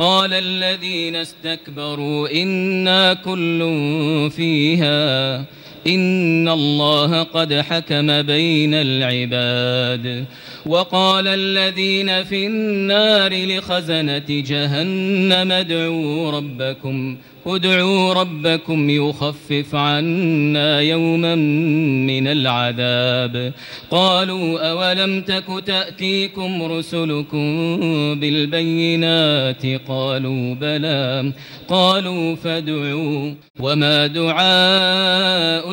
قال الذين استكبروا إنا كل فيها إن الله قد حكم بين العباد وقال الذين في النار لخزنة جهنم ادعوا ربكم ادعوا ربكم يخفف عنا يوما من العذاب قالوا أولم تك تأتيكم رسلكم بالبينات قالوا بلى قالوا فادعوا وما دعاء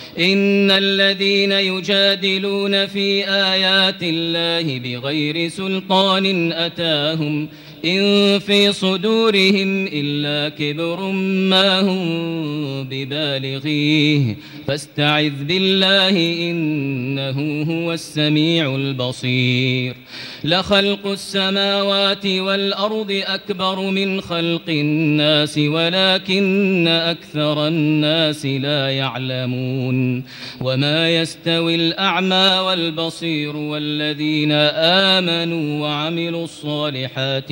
إن الذين يجادلون في آيات الله بغير سلطان أتاهم إن في صدورهم إلا كبر ما هم ببالغيه. فاستعذ بالله إنه هو السميع البصير. لخلق السماوات والأرض أكبر من خلق الناس ولكن أكثر الناس لا يعلمون. وما يستوي الأعمى والبصير والذين آمنوا وعملوا الصالحات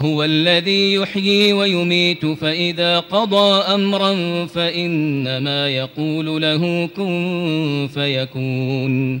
هو الذي يحيي ويميت فإذا قضى أمرا فإنما يقول له كن فيكون.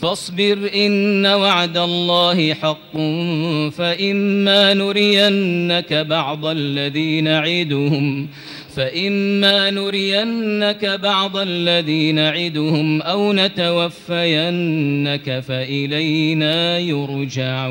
فاصبر إن وعد الله حق فإما نرينك بعض الذي نعدهم فإما نرينك بعض الذي نعدهم أو نتوفينك فإلينا يرجعون.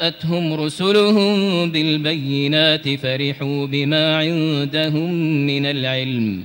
جاءتهم رسلهم بالبينات فرحوا بما عندهم من العلم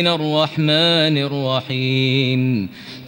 من الرحمن الرحيم.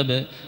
العذاب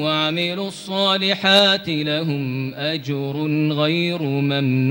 وعملوا الصالحات لهم أجر غير ممنون.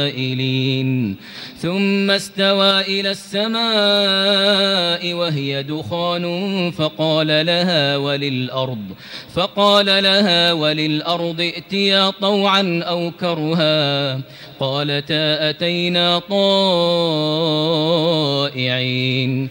للسائلين ثم استوى إلى السماء وهي دخان فقال لها وللأرض فقال لها وللأرض ائتيا طوعا أو كرها. قالتا أتينا طائعين.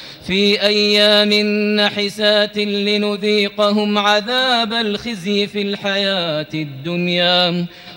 في أيام نحسات لنذيقهم عذاب الخزي في الحياة الدنيا.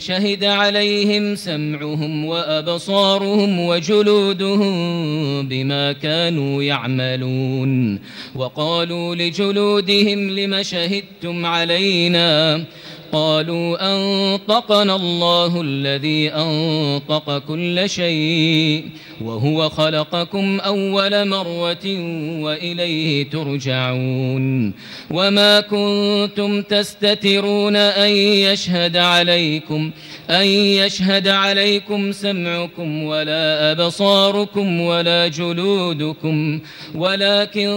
شهد عليهم سمعهم وأبصارهم وجلودهم بما كانوا يعملون. وقالوا لجلودهم لم شهدتم علينا؟ قالوا أنطقنا الله الذي أنطق كل شيء وهو خلقكم أول مرة وإليه ترجعون وما كنتم تستترون أن يشهد عليكم أن يشهد عليكم سمعكم ولا أبصاركم ولا جلودكم ولكن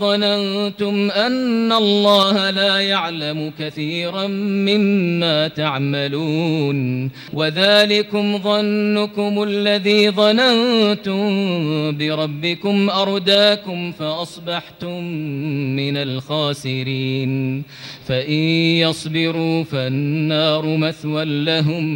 ظننتم أن الله لا يعلم كثيرا مما تعملون. وذلكم ظنكم الذي ظننتم بربكم أرداكم فأصبحتم من الخاسرين. فإن يصبروا فالنار مثوى لهم.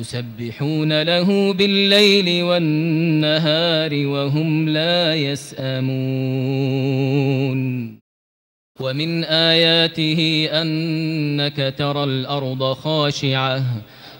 يسبحون له بالليل والنهار وهم لا يسأمون. ومن آياته أنك ترى الأرض خاشعة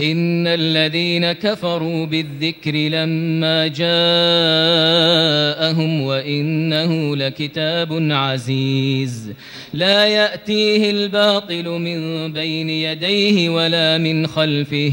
إن الذين كفروا بالذكر لما جاءهم وإنه لكتاب عزيز لا يأتيه الباطل من بين يديه ولا من خلفه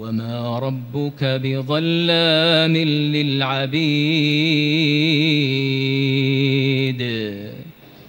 وما ربك بظلام للعبيد